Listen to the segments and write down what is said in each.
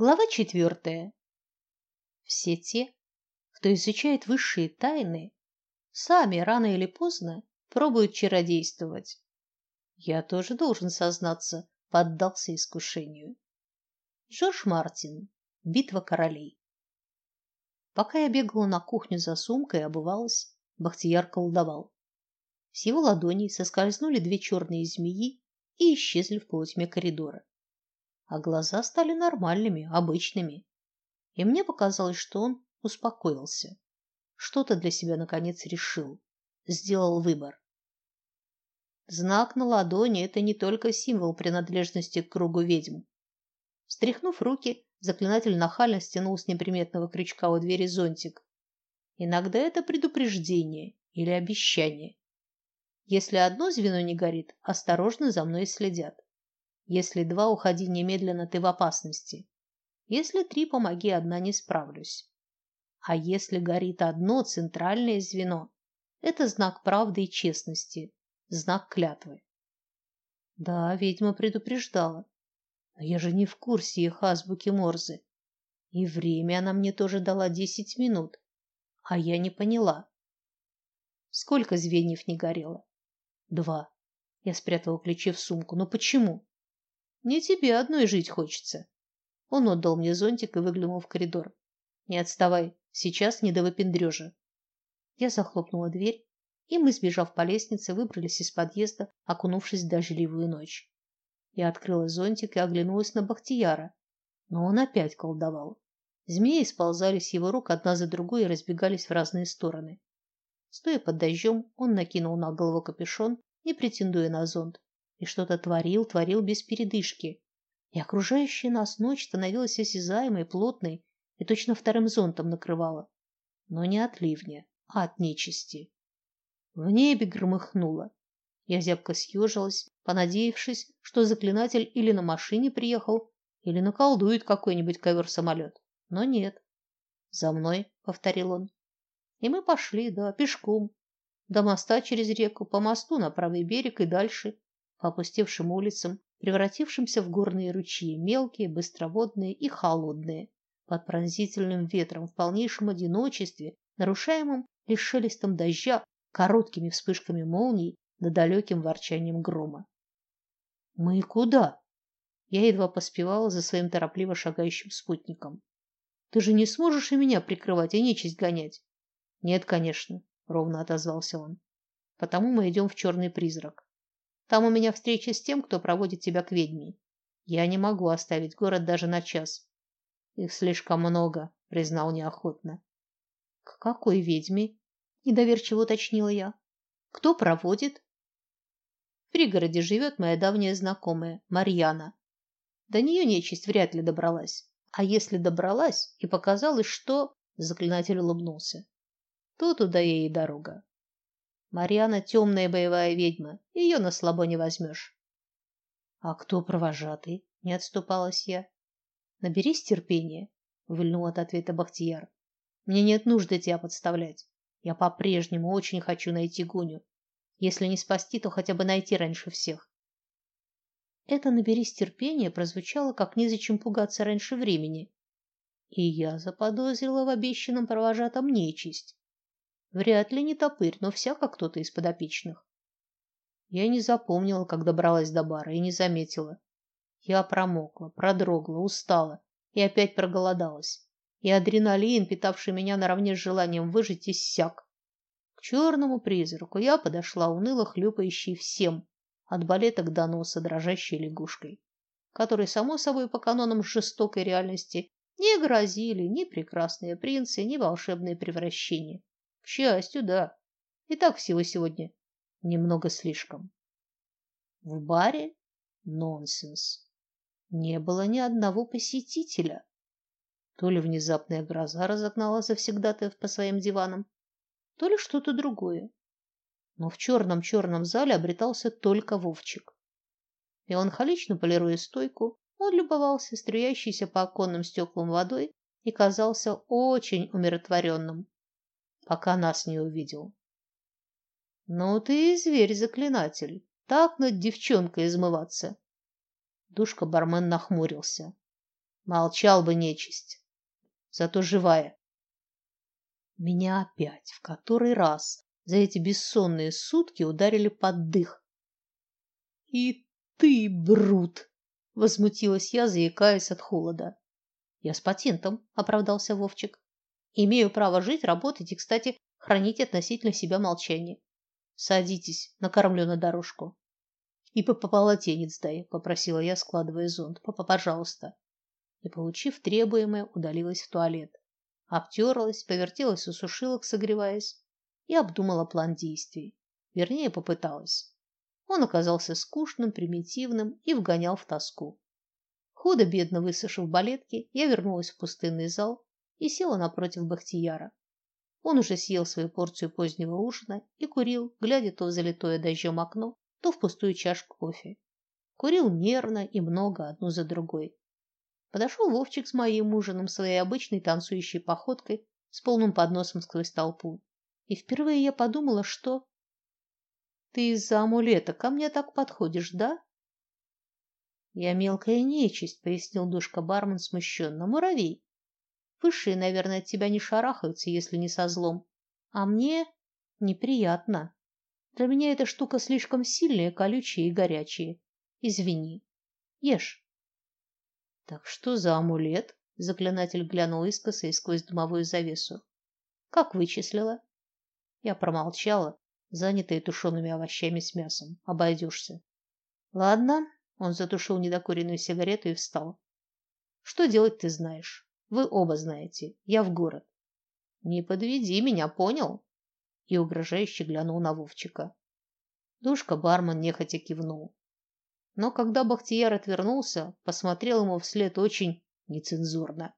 Глава четвертая. Все те, кто изучает высшие тайны, сами рано или поздно пробуют чародействовать. Я тоже должен сознаться, поддался искушению. Джордж Мартин. Битва королей. Пока я бегала на кухню за сумкой и обувалась, Бахтияр колдовал. С его ладоней соскользнули две черные змеи и исчезли в полутьме коридора. А глаза стали нормальными, обычными. И мне показалось, что он успокоился. Что-то для себя наконец решил, сделал выбор. Знак на ладони это не только символ принадлежности к кругу ведьм. Встряхнув руки, заклинатель нахально стянул с неприметного крючка у двери зонтик. Иногда это предупреждение или обещание. Если одно звено не горит, осторожно за мной следят. Если два, уходи немедленно, ты в опасности. Если три, помоги, одна не справлюсь. А если горит одно центральное звено, это знак правды и честности, знак клятвы. Да, ведьма предупреждала. Но я же не в курсе их азбуки Морзе. И время она мне тоже дала десять минут, а я не поняла. Сколько звеньев не горело? Два. Я спрятала ключи в сумку. Но почему? Не тебе одной жить хочется. Он отдал мне зонтик и выглянул в коридор. Не отставай, сейчас не до выпендрежа. Я захлопнула дверь и мы, сбежав по лестнице, выбрались из подъезда, окунувшись в дождливую ночь. Я открыла зонтик и оглянулась на Бахтияра, но он опять колдовал. Змеи сползали с его рук одна за другой и разбегались в разные стороны. Стоя под дождем, он накинул на голову капюшон, не претендуя на зонт, и что-то творил, творил без передышки. И окружающая нас ночь становилась осязаемой, плотной и точно вторым зонтом накрывала, но не от ливня, а от нечисти. В небе громыхнуло. Я зябко съежилась, понадеявшись, что заклинатель или на машине приехал, или наколдует какой-нибудь ковер-самолет. Но нет. За мной, повторил он. И мы пошли, да, пешком, до моста через реку, по мосту на правый берег и дальше, по опустевшим улицам, превратившимся в горные ручьи, мелкие, быстроводные и холодные, под пронзительным ветром в полнейшем одиночестве, нарушаемом лишь шелестом дождя короткими вспышками молний да далеким ворчанием грома. Мы куда? Я едва поспевала за своим торопливо шагающим спутником. Ты же не сможешь и меня прикрывать, и нечисть гонять. Нет, конечно, ровно отозвался он. Потому мы идем в черный призрак. Там у меня встреча с тем, кто проводит тебя к ведьме. Я не могу оставить город даже на час. Их слишком много, признал неохотно. К какой ведьме? недоверчиво уточнила я. Кто проводит? В пригороде живет моя давняя знакомая Марьяна. До нее нечисть вряд ли добралась. А если добралась и показалось, что заклинатель улыбнулся, то туда ей и дорога. Марьяна темная боевая ведьма, ее на слабо не возьмешь. А кто провожатый? Не отступалась я. Наберись терпения, увильнул от ответа Бахтияр. Мне нет нужды тебя подставлять. Я по-прежнему очень хочу найти Гуню. Если не спасти, то хотя бы найти раньше всех. Это наберись терпения прозвучало как незачем пугаться раньше времени. И я заподозрила в обещанном провожатом нечисть. Вряд ли не топырь, но всяко кто-то из подопечных. Я не запомнила, как добралась до бара, и не заметила. Я промокла, продрогла, устала и опять проголодалась и адреналин, питавший меня наравне с желанием выжить, иссяк. К черному призраку я подошла уныло хлюпающей всем, от балеток до носа дрожащей лягушкой, которой само собой по канонам жестокой реальности не грозили ни прекрасные принцы, ни волшебные превращения. Счастью, да. И так всего сегодня немного слишком. В баре нонсенс. Не было ни одного посетителя. То ли внезапная гроза разогнала завсегдатаев по своим диванам, то ли что-то другое. Но в черном-черном зале обретался только Вовчик. Меланхолично полируя стойку, он любовался струящейся по оконным стеклам водой и казался очень умиротворенным, пока нас не увидел. Ну ты и зверь-заклинатель, так над девчонкой измываться. Душка бармен нахмурился. Молчал бы нечисть. Зато живая. Меня опять в который раз за эти бессонные сутки ударили под дых. И ты, брут, возмутилась я, заикаясь от холода. Я с патентом, оправдался Вовчик. Имею право жить, работать и, кстати, хранить относительно себя молчание. Садитесь, накормлю на дорожку. И по полотенец дай, попросила я, складывая зонт. Папа, пожалуйста. И получив требуемое, удалилась в туалет. Обтерлась, повертелась у сушилок, согреваясь, и обдумала план действий. Вернее, попыталась. Он оказался скучным, примитивным и вгонял в тоску. Худо-бедно высушив балетки, я вернулась в пустынный зал и села напротив Бахтияра. Он уже съел свою порцию позднего ужина и курил, глядя то в залитое дождем окно, то в пустую чашку кофе. Курил нервно и много, одну за другой. Подошел Вовчик с моим ужином своей обычной танцующей походкой с полным подносом сквозь толпу. И впервые я подумала, что ты из-за амулета ко мне так подходишь, да? Я мелкая нечисть, пояснил душка бармен смущенно. Муравей. Высшие, наверное, от тебя не шарахаются, если не со злом. А мне неприятно. Для меня эта штука слишком сильная, колючая и горячая. Извини. Ешь. Так что за амулет? Заклинатель глянул искоса и сквозь дымовую завесу. Как вычислила? Я промолчала, занятая тушеными овощами с мясом. Обойдешься. Ладно, он затушил недокуренную сигарету и встал. Что делать ты знаешь? Вы оба знаете. Я в город. Не подведи меня, понял? И угрожающе глянул на Вовчика. Душка бармен нехотя кивнул. Но когда Бахтияр отвернулся, посмотрел ему вслед очень нецензурно.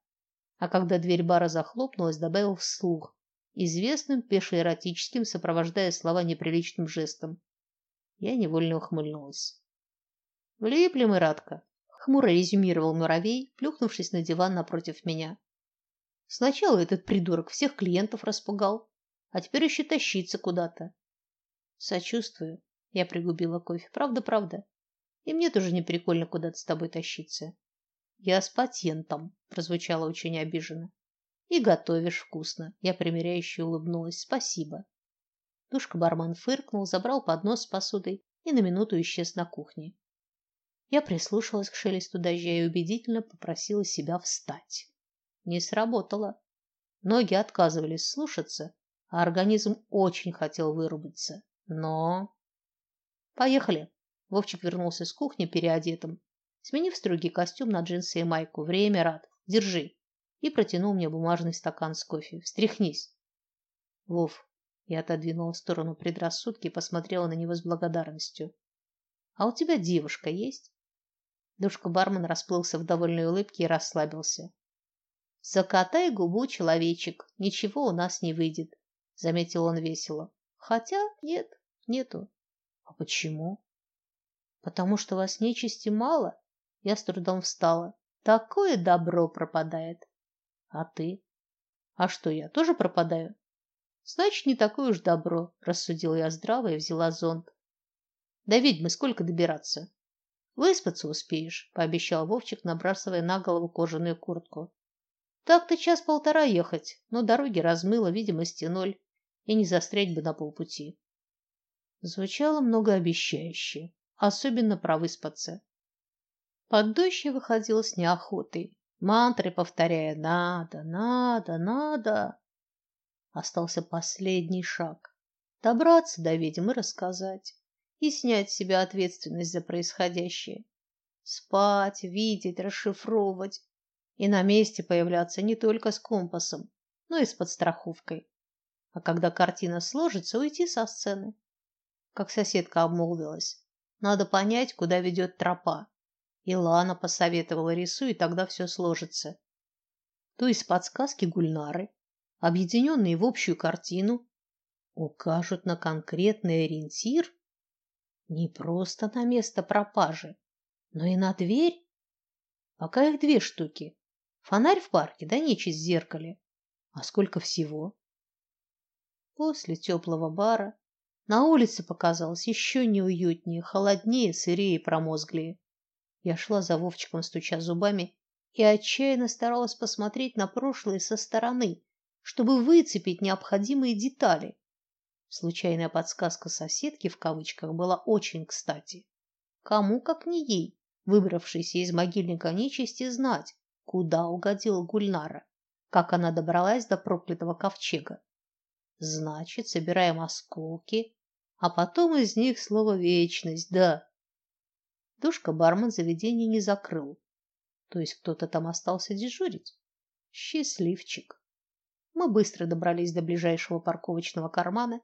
А когда дверь бара захлопнулась, добавил вслух, известным пешеэротическим, сопровождая слова неприличным жестом. Я невольно ухмыльнулась. Влипли мы, Радка, хмуро резюмировал муравей, плюхнувшись на диван напротив меня. Сначала этот придурок всех клиентов распугал, а теперь еще тащится куда-то. Сочувствую. Я пригубила кофе. Правда, правда. И мне тоже не прикольно куда-то с тобой тащиться. Я с патентом, прозвучало очень обиженно. И готовишь вкусно. Я примиряюще улыбнулась. Спасибо. Душка бармен фыркнул, забрал поднос с посудой и на минуту исчез на кухне. Я прислушалась к шелесту дождя и убедительно попросила себя встать. Не сработало. Ноги отказывались слушаться, а организм очень хотел вырубиться. Но Поехали. Вовчик вернулся с кухни переодетым, сменив строгий костюм на джинсы и майку. Время рад. Держи. И протянул мне бумажный стакан с кофе. Встряхнись. Вов, я отодвинула в сторону предрассудки и посмотрела на него с благодарностью. А у тебя девушка есть? Душка-бармен расплылся в довольной улыбке и расслабился. Закатай губу, человечек. Ничего у нас не выйдет, заметил он весело. Хотя нет, нету. А почему? Потому что вас нечисти мало. Я с трудом встала. Такое добро пропадает. А ты? А что, я тоже пропадаю? Значит, не такое уж добро, рассудила я здраво и взяла зонт. До ведьмы сколько добираться? Выспаться успеешь, пообещал Вовчик, набрасывая на голову кожаную куртку. Так-то час-полтора ехать, но дороги размыло, видимости ноль, и не застрять бы на полпути. Звучало многообещающе особенно про выспаться. Под дождь я выходила с неохотой, мантры повторяя «надо, надо, надо». Остался последний шаг — добраться до ведьм и рассказать, и снять с себя ответственность за происходящее. Спать, видеть, расшифровывать и на месте появляться не только с компасом, но и с подстраховкой. А когда картина сложится, уйти со сцены. Как соседка обмолвилась, надо понять, куда ведет тропа. И Лана посоветовала и тогда все сложится. То есть подсказки Гульнары, объединенные в общую картину, укажут на конкретный ориентир не просто на место пропажи, но и на дверь. Пока их две штуки. Фонарь в парке, да нечисть в зеркале. А сколько всего? После теплого бара на улице показалось еще неуютнее, холоднее, сырее и промозглее. Я шла за Вовчиком, стуча зубами и отчаянно старалась посмотреть на прошлое со стороны, чтобы выцепить необходимые детали. Случайная подсказка соседки в кавычках была очень кстати. Кому, как не ей, выбравшейся из могильника нечисти, знать, куда угодила Гульнара, как она добралась до проклятого ковчега. Значит, собираем осколки, а потом из них слово вечность, да. Душка бармен заведение не закрыл. То есть кто-то там остался дежурить. Счастливчик. Мы быстро добрались до ближайшего парковочного кармана,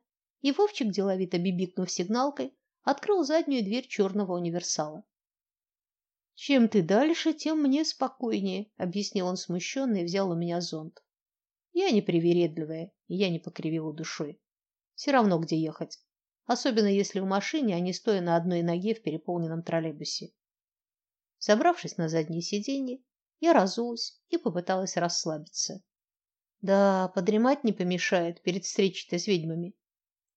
и Вовчик, деловито бибикнув сигналкой, открыл заднюю дверь черного универсала. Чем ты дальше, тем мне спокойнее, объяснил он смущенно и взял у меня зонт. Я не привередливая, и я не покривила душой. Все равно где ехать, особенно если в машине, а не стоя на одной ноге в переполненном троллейбусе. Забравшись на заднее сиденье, я разулась и попыталась расслабиться. Да, подремать не помешает перед встречей-то с ведьмами.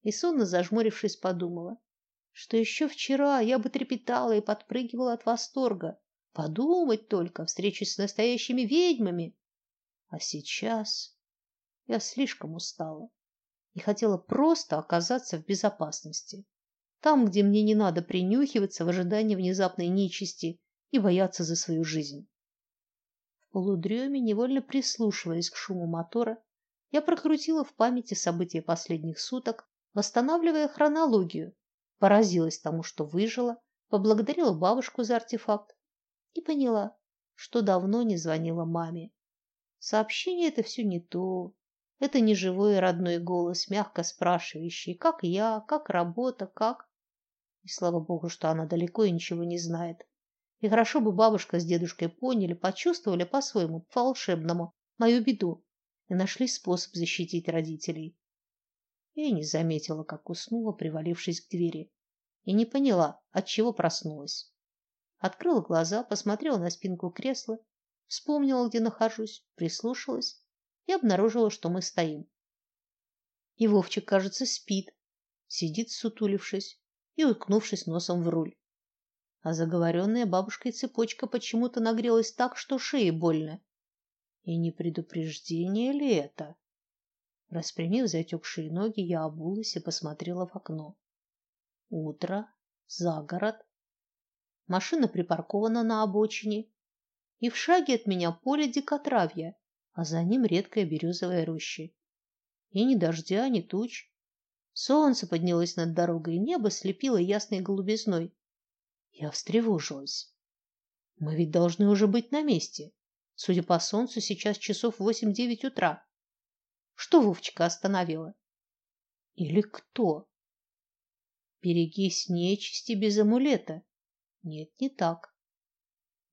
И сонно зажмурившись, подумала, что еще вчера я бы трепетала и подпрыгивала от восторга. Подумать только, встречи с настоящими ведьмами. А сейчас я слишком устала и хотела просто оказаться в безопасности. Там, где мне не надо принюхиваться в ожидании внезапной нечисти и бояться за свою жизнь. В полудреме, невольно прислушиваясь к шуму мотора, я прокрутила в памяти события последних суток, восстанавливая хронологию, поразилась тому, что выжила, поблагодарила бабушку за артефакт и поняла, что давно не звонила маме. Сообщение это все не то, это не живой родной голос, мягко спрашивающий, как я, как работа, как. И слава богу, что она далеко и ничего не знает. И хорошо бы бабушка с дедушкой поняли, почувствовали по-своему, по-волшебному, мою беду и нашли способ защитить родителей. Я не заметила, как уснула, привалившись к двери, и не поняла, от чего проснулась. Открыла глаза, посмотрела на спинку кресла, вспомнила, где нахожусь, прислушалась и обнаружила, что мы стоим. И Вовчик, кажется, спит, сидит сутулившись и уткнувшись носом в руль. А заговоренная бабушкой цепочка почему-то нагрелась так, что шее больно. И не предупреждение ли это? Распрямив затекшие ноги, я обулась и посмотрела в окно. Утро, загород. Машина припаркована на обочине, и в шаге от меня поле дикотравья, а за ним редкая березовая роща. И ни дождя, ни туч. Солнце поднялось над дорогой, и небо слепило ясной голубизной. Я встревожилась. Мы ведь должны уже быть на месте. Судя по солнцу, сейчас часов восемь-девять утра. Что Вовчика остановило? Или кто? Берегись нечисти без амулета. Нет, не так.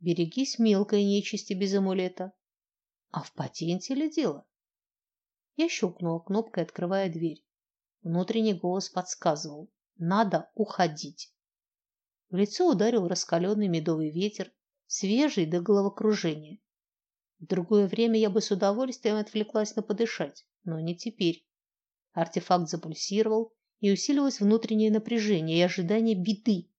Берегись мелкой нечисти без амулета. А в патенте ли дело? Я щелкнула кнопкой, открывая дверь. Внутренний голос подсказывал: надо уходить. В лицо ударил раскаленный медовый ветер, свежий до головокружения. В другое время я бы с удовольствием отвлеклась на подышать, но не теперь. Артефакт запульсировал, и усилилось внутреннее напряжение и ожидание беды.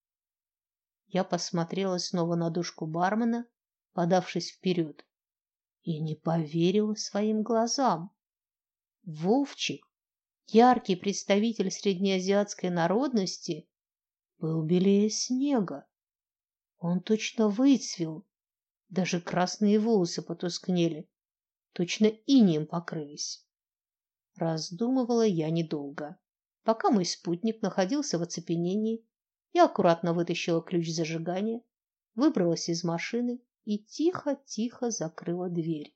Я посмотрела снова на душку бармена, подавшись вперед и не поверила своим глазам. Вовчик, яркий представитель среднеазиатской народности, был белее снега. Он точно выцвел, даже красные волосы потускнели, точно инеем покрылись. Раздумывала я недолго. Пока мой спутник находился в оцепенении, я аккуратно вытащила ключ зажигания, выбралась из машины и тихо-тихо закрыла дверь.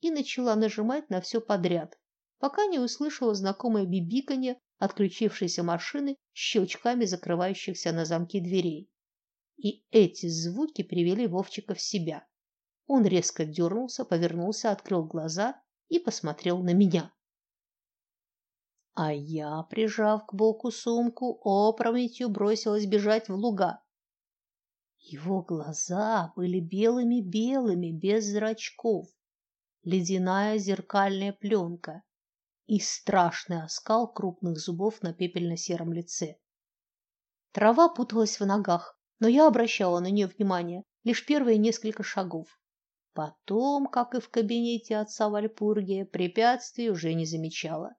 И начала нажимать на все подряд, пока не услышала знакомое бибиканье отключившейся машины щелчками закрывающихся на замки дверей. И эти звуки привели Вовчика в себя. Он резко дернулся, повернулся, открыл глаза и посмотрел на меня. А я, прижав к боку сумку, опрометью бросилась бежать в луга. Его глаза были белыми-белыми, без зрачков, ледяная зеркальная пленка и страшный оскал крупных зубов на пепельно-сером лице. Трава путалась в ногах, но я обращала на нее внимание лишь первые несколько шагов. Потом, как и в кабинете отца Вальпургия, препятствий уже не замечала.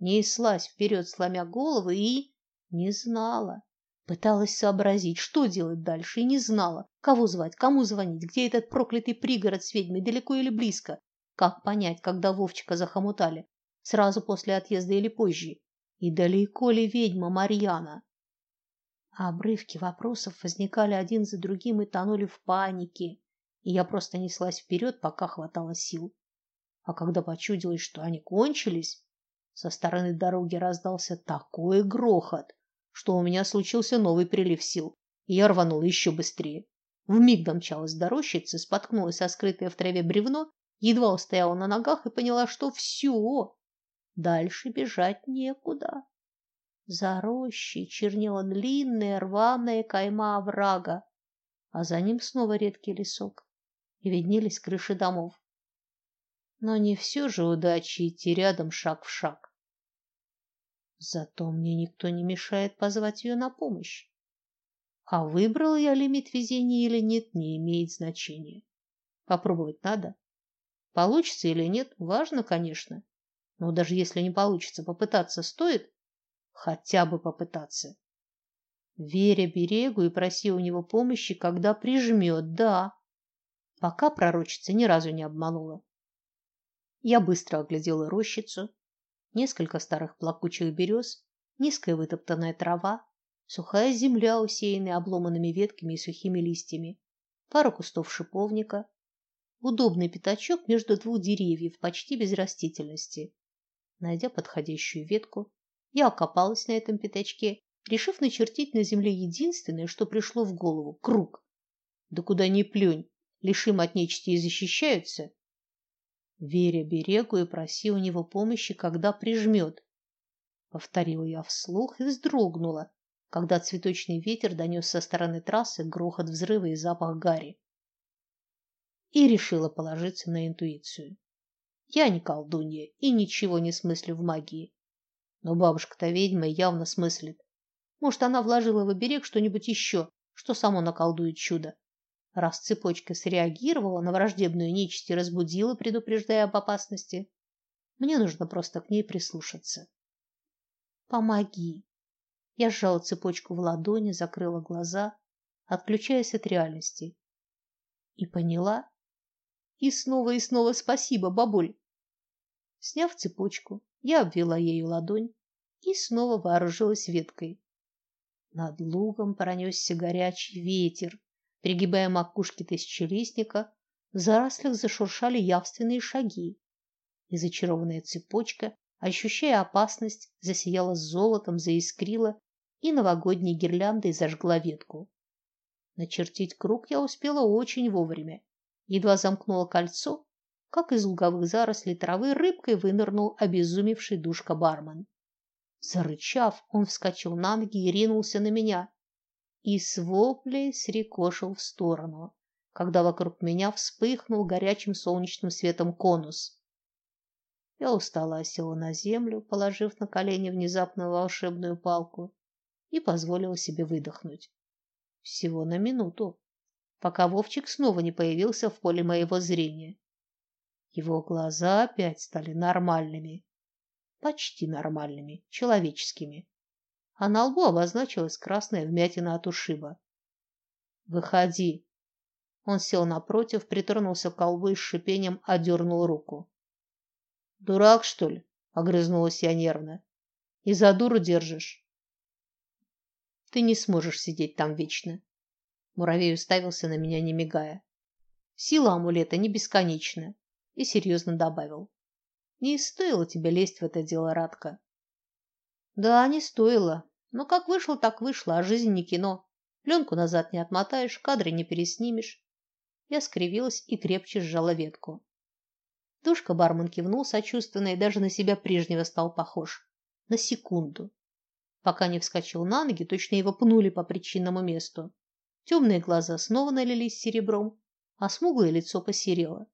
Неслась вперед, сломя голову, и не знала. Пыталась сообразить, что делать дальше, и не знала, кого звать, кому звонить, где этот проклятый пригород с ведьмой, далеко или близко. Как понять, когда Вовчика захомутали? Сразу после отъезда или позже? И далеко ли ведьма Марьяна? А обрывки вопросов возникали один за другим и тонули в панике и я просто неслась вперед, пока хватало сил. А когда почудилось, что они кончились, со стороны дороги раздался такой грохот, что у меня случился новый прилив сил, и я рванула еще быстрее. Вмиг домчалась до рощицы, споткнулась о скрытое в траве бревно, едва устояла на ногах и поняла, что все, дальше бежать некуда. За рощей чернела длинная рваная кайма оврага, а за ним снова редкий лесок и виднелись крыши домов. Но не все же удачи идти рядом шаг в шаг. Зато мне никто не мешает позвать ее на помощь. А выбрал я лимит везения или нет, не имеет значения. Попробовать надо. Получится или нет, важно, конечно. Но даже если не получится, попытаться стоит, хотя бы попытаться. Веря берегу и проси у него помощи, когда прижмет, да. Пока пророчица ни разу не обманула. Я быстро оглядела рощицу, несколько старых плакучих берез, низкая вытоптанная трава, сухая земля, усеянная обломанными ветками и сухими листьями, пара кустов шиповника, удобный пятачок между двух деревьев, почти без растительности. Найдя подходящую ветку, я окопалась на этом пятачке, решив начертить на земле единственное, что пришло в голову круг. Да куда ни плюнь, лишим от нечисти и защищаются, веря берегу и проси у него помощи, когда прижмет. Повторила я вслух и вздрогнула, когда цветочный ветер донес со стороны трассы грохот взрыва и запах гари. И решила положиться на интуицию. Я не колдунья и ничего не смыслю в магии. Но бабушка-то ведьма явно смыслит. Может, она вложила в оберег что-нибудь еще, что само наколдует чудо. Раз цепочка среагировала на враждебную нечисть и разбудила, предупреждая об опасности, мне нужно просто к ней прислушаться. Помоги. Я сжала цепочку в ладони, закрыла глаза, отключаясь от реальности. И поняла. И снова и снова спасибо, бабуль. Сняв цепочку, я обвела ею ладонь и снова вооружилась веткой. Над лугом пронесся горячий ветер, Пригибая макушки тысячелистника, в зарослях зашуршали явственные шаги. И зачарованная цепочка, ощущая опасность, засияла золотом, заискрила и новогодней гирляндой зажгла ветку. Начертить круг я успела очень вовремя. Едва замкнула кольцо, как из луговых зарослей травы рыбкой вынырнул обезумевший душка-бармен. Зарычав, он вскочил на ноги и ринулся на меня и с воплей срикошил в сторону, когда вокруг меня вспыхнул горячим солнечным светом конус. Я устало осела на землю, положив на колени внезапную волшебную палку, и позволила себе выдохнуть. Всего на минуту, пока Вовчик снова не появился в поле моего зрения. Его глаза опять стали нормальными, почти нормальными, человеческими а на лбу обозначилась красная вмятина от ушиба. Выходи. Он сел напротив, притронулся к колбу и с шипением одернул руку. Дурак, что ли? огрызнулась я нервно. И за дуру держишь. Ты не сможешь сидеть там вечно. Муравей уставился на меня, не мигая. Сила амулета не бесконечна, и серьезно добавил: Не стоило тебе лезть в это дело, Радка. Да, не стоило. Но как вышло, так вышло, а жизнь не кино. Пленку назад не отмотаешь, кадры не переснимешь. Я скривилась и крепче сжала ветку. Душка бармен кивнул сочувственно и даже на себя прежнего стал похож. На секунду. Пока не вскочил на ноги, точно его пнули по причинному месту. Темные глаза снова налились серебром, а смуглое лицо посерело.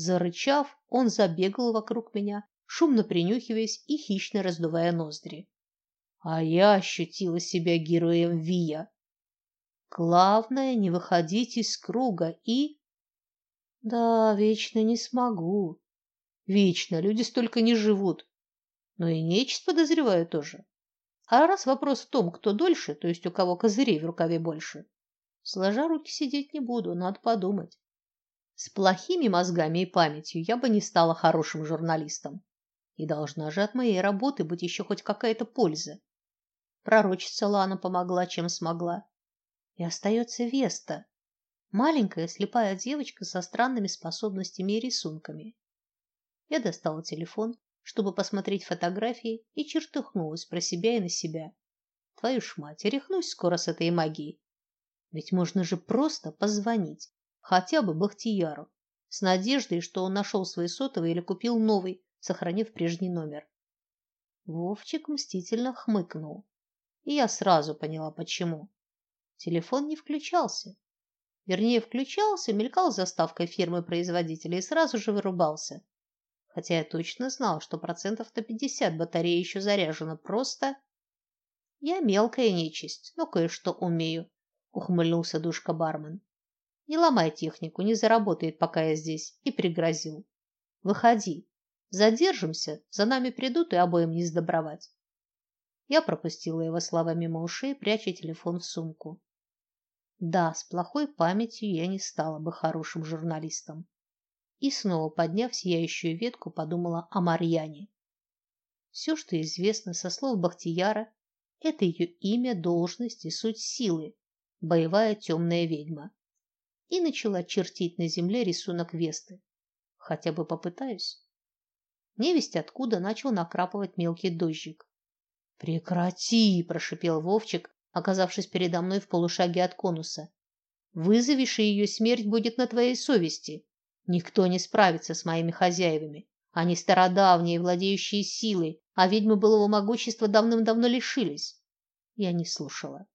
Зарычав, он забегал вокруг меня, шумно принюхиваясь и хищно раздувая ноздри. А я ощутила себя героем Вия. Главное не выходить из круга и Да, вечно не смогу. Вечно люди столько не живут. Но и нечисть подозреваю тоже. А раз вопрос в том, кто дольше, то есть у кого козырей в рукаве больше, сложа руки сидеть не буду, надо подумать. С плохими мозгами и памятью я бы не стала хорошим журналистом. И должна же от моей работы быть еще хоть какая-то польза. Пророчица Лана помогла, чем смогла. И остается Веста, маленькая слепая девочка со странными способностями и рисунками. Я достала телефон, чтобы посмотреть фотографии, и чертыхнулась про себя и на себя. Твою ж мать, рехнусь скоро с этой магией. Ведь можно же просто позвонить, хотя бы Бахтияру, с надеждой, что он нашел свой сотовый или купил новый, сохранив прежний номер. Вовчик мстительно хмыкнул, и я сразу поняла почему. Телефон не включался. Вернее, включался, мелькал заставкой фирмы-производителя и сразу же вырубался хотя я точно знал, что процентов на пятьдесят батарея еще заряжена. Просто я мелкая нечисть, но кое-что умею, ухмыльнулся душка бармен. Не ломай технику, не заработает, пока я здесь, и пригрозил. Выходи. Задержимся, за нами придут и обоим не сдобровать. Я пропустила его слова мимо ушей, пряча телефон в сумку. Да, с плохой памятью я не стала бы хорошим журналистом и снова, подняв сияющую ветку, подумала о Марьяне. Все, что известно со слов Бахтияра, это ее имя, должность и суть силы боевая темная ведьма. И начала чертить на земле рисунок Весты. Хотя бы попытаюсь. Невесть откуда начал накрапывать мелкий дождик. Прекрати, прошипел Вовчик, оказавшись передо мной в полушаге от конуса. Вызовешь, и ее смерть будет на твоей совести. Никто не справится с моими хозяевами. Они стародавние, владеющие силой, а ведьмы былого могущества давным-давно лишились. Я не слушала.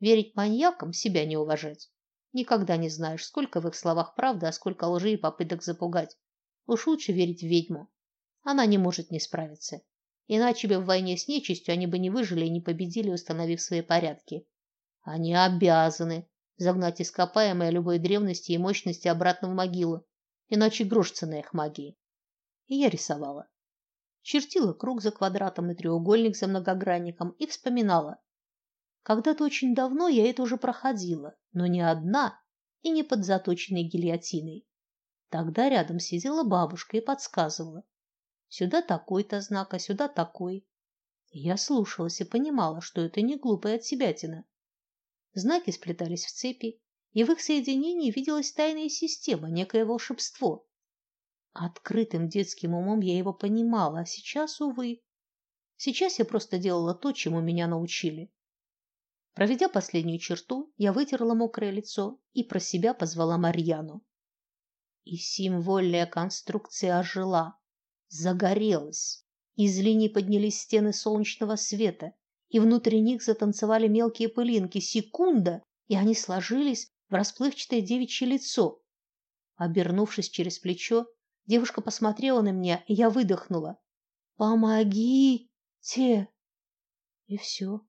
Верить маньякам себя не уважать. Никогда не знаешь, сколько в их словах правды, а сколько лжи и попыток запугать. Уж лучше верить в ведьму. Она не может не справиться. Иначе бы в войне с нечистью они бы не выжили и не победили, установив свои порядки. Они обязаны загнать ископаемое любой древности и мощности обратно в могилу, иначе грош цена их магии. И я рисовала. Чертила круг за квадратом и треугольник за многогранником и вспоминала. Когда-то очень давно я это уже проходила, но не одна и не под заточенной гильотиной. Тогда рядом сидела бабушка и подсказывала: сюда такой-то знак, а сюда такой. Я слушалась и понимала, что это не глупая отсебятина. Знаки сплетались в цепи, и в их соединении виделась тайная система, некое волшебство. Открытым детским умом я его понимала, а сейчас увы. Сейчас я просто делала то, чему меня научили. Проведя последнюю черту, я вытерла мокрое лицо и про себя позвала Марьяну. И символьная конструкция ожила, загорелась. Из линий поднялись стены солнечного света, и внутри них затанцевали мелкие пылинки. Секунда, и они сложились в расплывчатое девичье лицо. Обернувшись через плечо, девушка посмотрела на меня, и я выдохнула: "Помогите!" И все.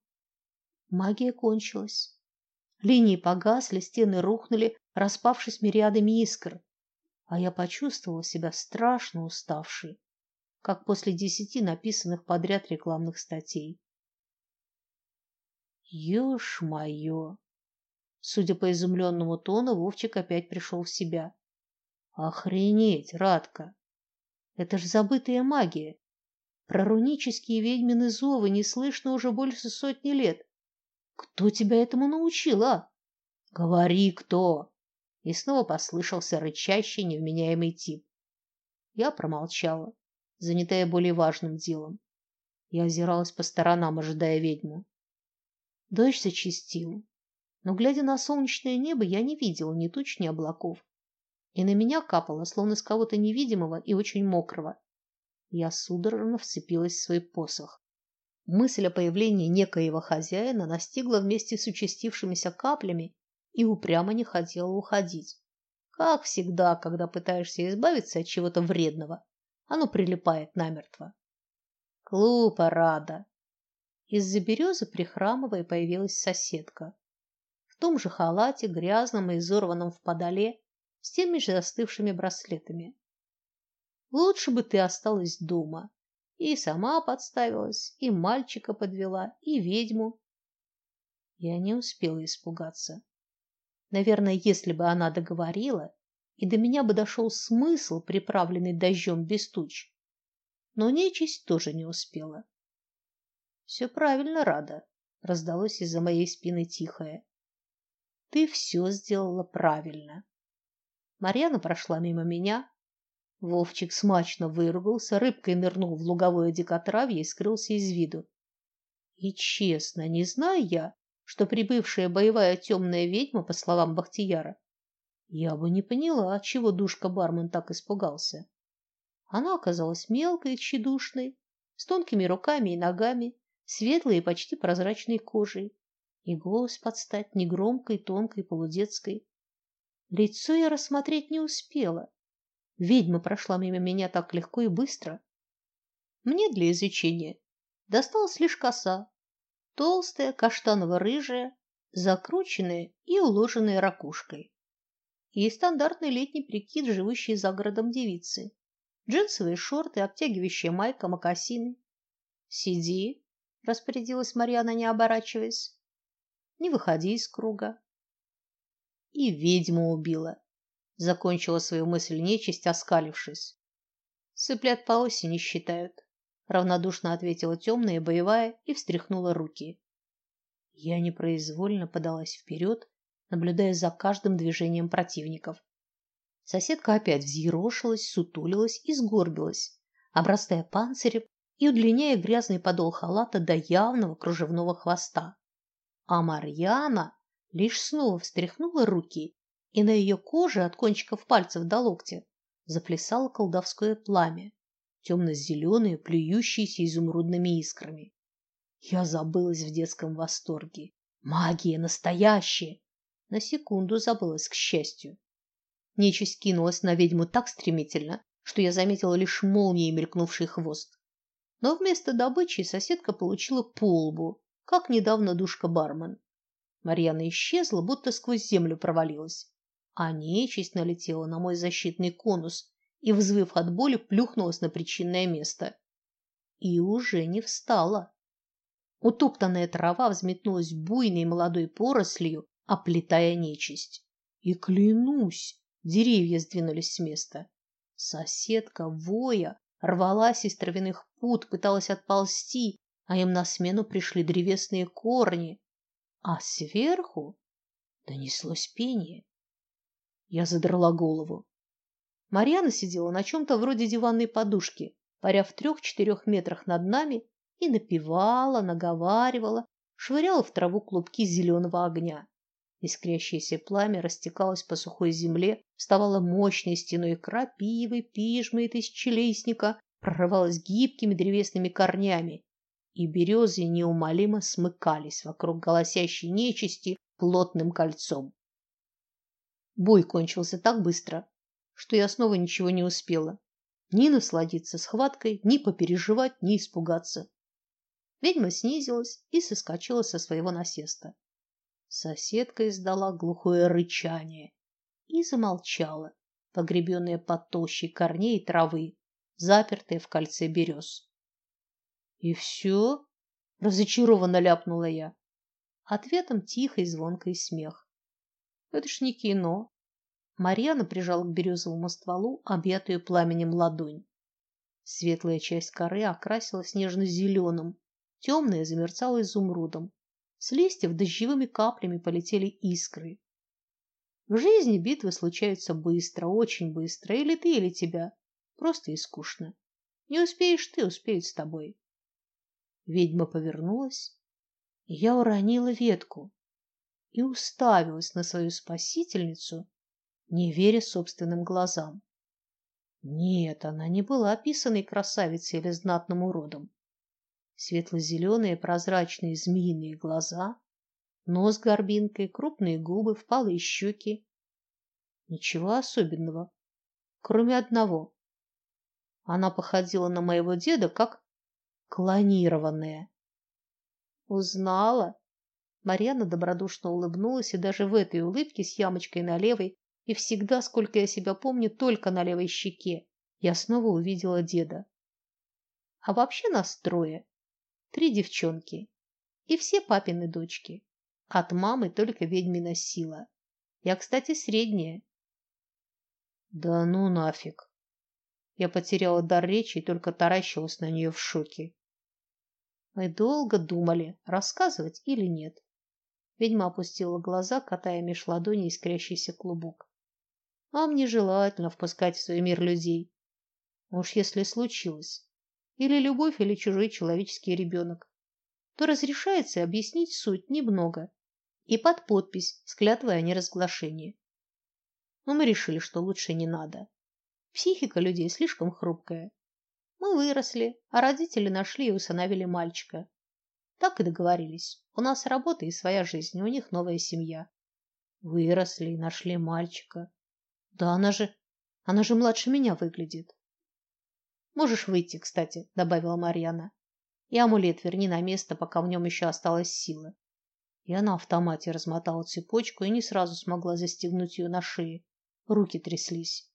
Магия кончилась. Линии погасли, стены рухнули, распавшись мириадами искр, а я почувствовала себя страшно уставшей, как после десяти написанных подряд рекламных статей. Ёж моё! Судя по изумленному тону, Вовчик опять пришел в себя. Охренеть, Радка. Это ж забытая магия. Про рунические ведьмины зовы не слышно уже больше сотни лет. Кто тебя этому научил, а? Говори, кто? И снова послышался рычащий, невменяемый тип. Я промолчала, занятая более важным делом. Я озиралась по сторонам, ожидая ведьму. Дождь зачастил но глядя на солнечное небо, я не видела ни туч, ни облаков. И на меня капало, словно с кого-то невидимого и очень мокрого. Я судорожно вцепилась в свой посох. Мысль о появлении некоего хозяина настигла вместе с участившимися каплями и упрямо не хотела уходить. Как всегда, когда пытаешься избавиться от чего-то вредного, оно прилипает намертво. Глупо рада. Из-за березы прихрамывая появилась соседка в том же халате, грязном и изорванном в подоле, с теми же застывшими браслетами. Лучше бы ты осталась дома. И сама подставилась, и мальчика подвела, и ведьму. Я не успела испугаться. Наверное, если бы она договорила, и до меня бы дошел смысл, приправленный дождем без туч. Но нечисть тоже не успела. Все правильно, Рада, раздалось из-за моей спины тихое. Ты все сделала правильно. Марьяна прошла мимо меня. Вовчик смачно выругался, рыбкой нырнул в луговое дикотравье и скрылся из виду. И честно, не знаю я, что прибывшая боевая темная ведьма, по словам Бахтияра, я бы не поняла, чего душка бармен так испугался. Она оказалась мелкой и тщедушной, с тонкими руками и ногами, светлой и почти прозрачной кожей, и голос под стать негромкой, тонкой, полудетской. Лицо я рассмотреть не успела. Ведьма прошла мимо меня так легко и быстро. Мне для изучения досталась лишь коса, толстая, каштаново-рыжая, закрученная и уложенная ракушкой. И стандартный летний прикид, живущей за городом девицы. Джинсовые шорты, обтягивающая майка, мокасины. Сиди, распорядилась Марьяна, не оборачиваясь. Не выходи из круга. И ведьму убила, закончила свою мысль нечисть, оскалившись. Цыплят по осени считают равнодушно ответила темная боевая и встряхнула руки. Я непроизвольно подалась вперед, наблюдая за каждым движением противников. Соседка опять взъерошилась, сутулилась и сгорбилась, обрастая панцирем и удлиняя грязный подол халата до явного кружевного хвоста. А Марьяна лишь снова встряхнула руки, и на ее коже от кончиков пальцев до локтя заплясало колдовское пламя темно-зеленые, плюющиеся изумрудными искрами. Я забылась в детском восторге. Магия настоящая. На секунду забылась к счастью. Нечисть кинулась на ведьму так стремительно, что я заметила лишь молнией мелькнувший хвост. Но вместо добычи соседка получила полбу, как недавно душка-бармен. Марьяна исчезла, будто сквозь землю провалилась, а нечисть налетела на мой защитный конус, и, взвыв от боли, плюхнулась на причинное место. И уже не встала. Утоптанная трава взметнулась буйной молодой порослью, оплетая нечисть. И клянусь, деревья сдвинулись с места. Соседка, воя, рвалась из травяных пут, пыталась отползти, а им на смену пришли древесные корни, а сверху донеслось пение. Я задрала голову. Марьяна сидела на чем-то вроде диванной подушки, паря в трех-четырех метрах над нами, и напевала, наговаривала, швыряла в траву клубки зеленого огня. Искрящееся пламя растекалось по сухой земле, вставало мощной стеной крапивы, пижмы и тысячелистника, прорывалось гибкими древесными корнями, и березы неумолимо смыкались вокруг голосящей нечисти плотным кольцом. Бой кончился так быстро, что я снова ничего не успела. Ни насладиться схваткой, ни попереживать, ни испугаться. Ведьма снизилась и соскочила со своего насеста. Соседка издала глухое рычание и замолчала, погребенная под толщей корней и травы, запертая в кольце берез. И все? разочарованно ляпнула я. Ответом тихий звонкий смех. Это ж не кино. Марьяна прижала к березовому стволу объятую пламенем ладонь. Светлая часть коры окрасилась нежно-зеленым, темная замерцала изумрудом. С листьев дождевыми каплями полетели искры. В жизни битвы случаются быстро, очень быстро, или ты, или тебя. Просто и скучно. Не успеешь ты, успеют с тобой. Ведьма повернулась, я уронила ветку и уставилась на свою спасительницу не веря собственным глазам. Нет, она не была описанной красавицей или знатным уродом. Светло-зеленые прозрачные змеиные глаза, нос горбинкой, крупные губы, впалые щеки. Ничего особенного, кроме одного. Она походила на моего деда как клонированная. Узнала? Марьяна добродушно улыбнулась, и даже в этой улыбке с ямочкой на левой И всегда, сколько я себя помню, только на левой щеке я снова увидела деда. А вообще нас трое. Три девчонки. И все папины дочки. От мамы только ведьмина сила. Я, кстати, средняя. Да ну нафиг. Я потеряла дар речи и только таращилась на нее в шоке. Мы долго думали, рассказывать или нет. Ведьма опустила глаза, катая меж ладоней искрящийся клубок. Вам нежелательно впускать в свой мир людей. Уж если случилось, или любовь, или чужой человеческий ребенок, то разрешается объяснить суть немного и под подпись с клятвой о неразглашении. Но мы решили, что лучше не надо. Психика людей слишком хрупкая. Мы выросли, а родители нашли и усыновили мальчика. Так и договорились. У нас работа и своя жизнь, у них новая семья. Выросли и нашли мальчика. Да она же, она же младше меня выглядит. Можешь выйти, кстати, добавила Марьяна. И амулет верни на место, пока в нем еще осталась сила. Я на автомате размотала цепочку и не сразу смогла застегнуть ее на шее. Руки тряслись.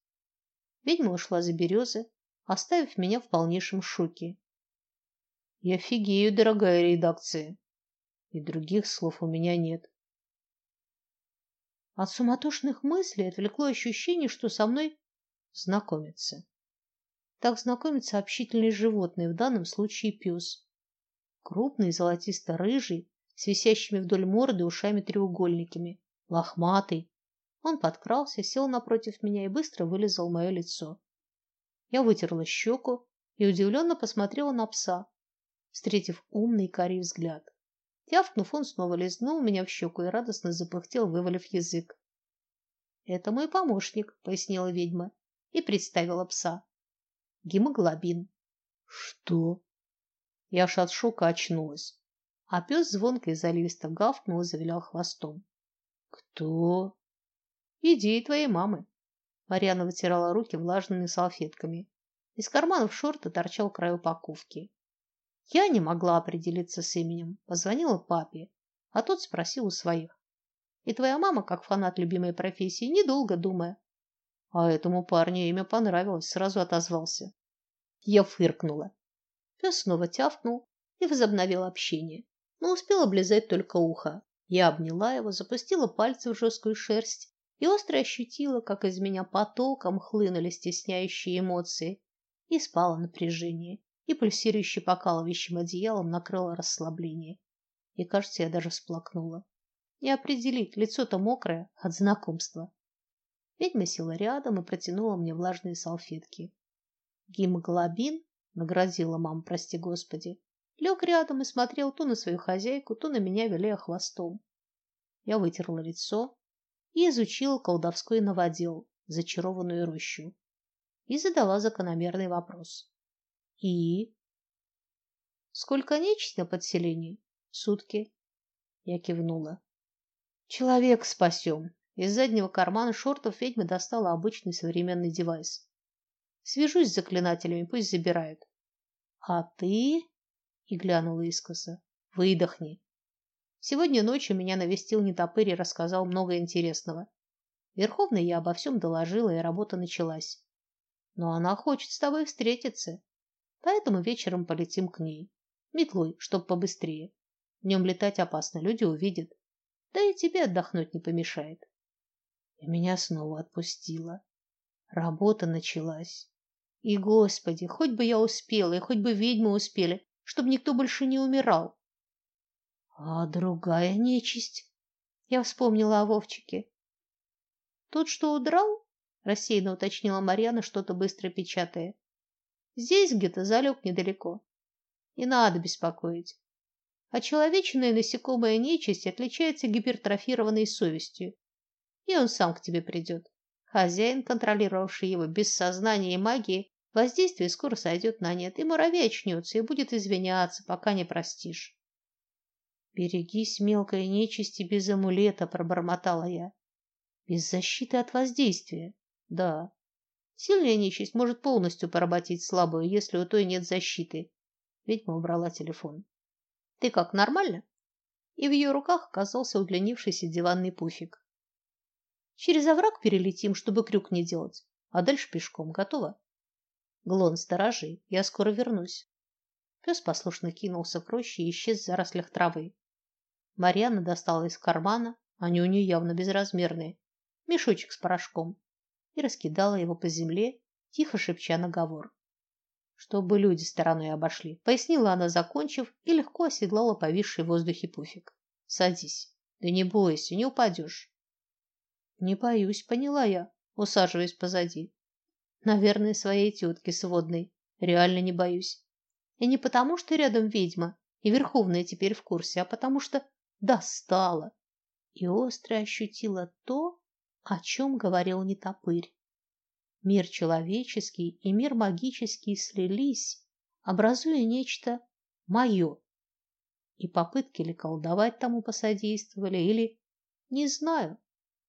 Ведьма ушла за березы, оставив меня в полнейшем шоке. Я офигею, дорогая редакция. И других слов у меня нет. От суматошных мыслей отвлекло ощущение, что со мной знакомятся. Так знакомятся общительные животные, в данном случае пес. Крупный, золотисто-рыжий, с висящими вдоль морды ушами-треугольниками, лохматый. Он подкрался, сел напротив меня и быстро вылизал мое лицо. Я вытерла щеку и удивленно посмотрела на пса, встретив умный карий взгляд. Тявкнув, он снова лизнул меня в щеку и радостно запыхтел, вывалив язык. Это мой помощник, пояснила ведьма и представила пса. Гемоглобин. Что? Я аж от шока очнулась. А пес звонко и заливисто гавкнул и завилял хвостом. Кто? Иди твоей мамы. Марьяна вытирала руки влажными салфетками. Из карманов шорты торчал край упаковки. Я не могла определиться с именем, позвонила папе, а тот спросил у своих. И твоя мама, как фанат любимой профессии, недолго думая, а этому парню имя понравилось, сразу отозвался. Я фыркнула. Пес снова тявкнул и возобновил общение, но успел облизать только ухо. Я обняла его, запустила пальцы в жесткую шерсть и остро ощутила, как из меня потоком хлынули стесняющие эмоции, и спало напряжение и пульсирующий покалывающим одеялом накрыло расслабление. И, кажется, я даже всплакнула. Не определить, лицо-то мокрое от знакомства. Ведьма села рядом и протянула мне влажные салфетки. Гемоглобин, наградила мама, прости господи, лег рядом и смотрел то на свою хозяйку, то на меня, виляя хвостом. Я вытерла лицо и изучила колдовской новодел, зачарованную рощу, и задала закономерный вопрос. И сколько нечисти на подселении? Сутки. Я кивнула. Человек спасем. Из заднего кармана шортов ведьма достала обычный современный девайс. Свяжусь с заклинателями, пусть забирают. А ты? И глянула искоса. Выдохни. Сегодня ночью меня навестил нетопырь и рассказал много интересного. Верховной я обо всем доложила, и работа началась. Но она хочет с тобой встретиться. Поэтому вечером полетим к ней. Метлой, чтоб побыстрее. Днем летать опасно, люди увидят. Да и тебе отдохнуть не помешает. И меня снова отпустило. Работа началась. И, Господи, хоть бы я успела, и хоть бы ведьмы успели, чтобы никто больше не умирал. А другая нечисть. Я вспомнила о Вовчике. Тот, что удрал, рассеянно уточнила Марьяна, что-то быстро печатая. Здесь где-то залег недалеко. Не надо беспокоить. А человечная насекомая нечисть отличается гипертрофированной совестью. И он сам к тебе придет. Хозяин, контролировавший его без сознания и магии, воздействие скоро сойдет на нет, и муравей очнется и будет извиняться, пока не простишь. Берегись мелкой нечисти без амулета, пробормотала я. Без защиты от воздействия. Да, Сильная нечисть может полностью поработить слабую, если у той нет защиты. Ведьма убрала телефон. Ты как, нормально? И в ее руках оказался удлинившийся диванный пуфик. Через овраг перелетим, чтобы крюк не делать, а дальше пешком. Готово? Глон, сторожи, я скоро вернусь. Пес послушно кинулся к роще и исчез в зарослях травы. Марьяна достала из кармана, они у нее явно безразмерные, мешочек с порошком и раскидала его по земле, тихо шепча наговор. Чтобы люди стороной обошли, пояснила она, закончив, и легко оседлала повисший в воздухе пуфик. Садись. Да не бойся, не упадешь. Не боюсь, поняла я, усаживаясь позади. Наверное, своей тетки сводной. Реально не боюсь. И не потому, что рядом ведьма, и Верховная теперь в курсе, а потому что достала. И остро ощутила то, о чем говорил нетопырь. Мир человеческий и мир магический слились, образуя нечто мое. И попытки ли колдовать тому посодействовали, или не знаю,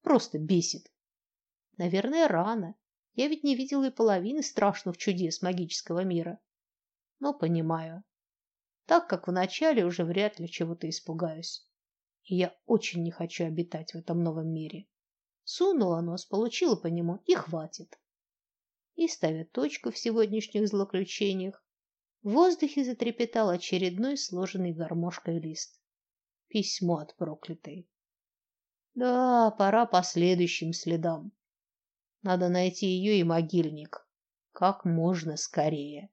просто бесит. Наверное, рано. Я ведь не видела и половины страшных чудес магического мира. Но понимаю. Так как вначале уже вряд ли чего-то испугаюсь. И я очень не хочу обитать в этом новом мире. Сунула нос, получила по нему и хватит. И ставя точку в сегодняшних злоключениях, в воздухе затрепетал очередной сложенный гармошкой лист. Письмо от проклятой. Да, пора по следующим следам. Надо найти ее и могильник как можно скорее.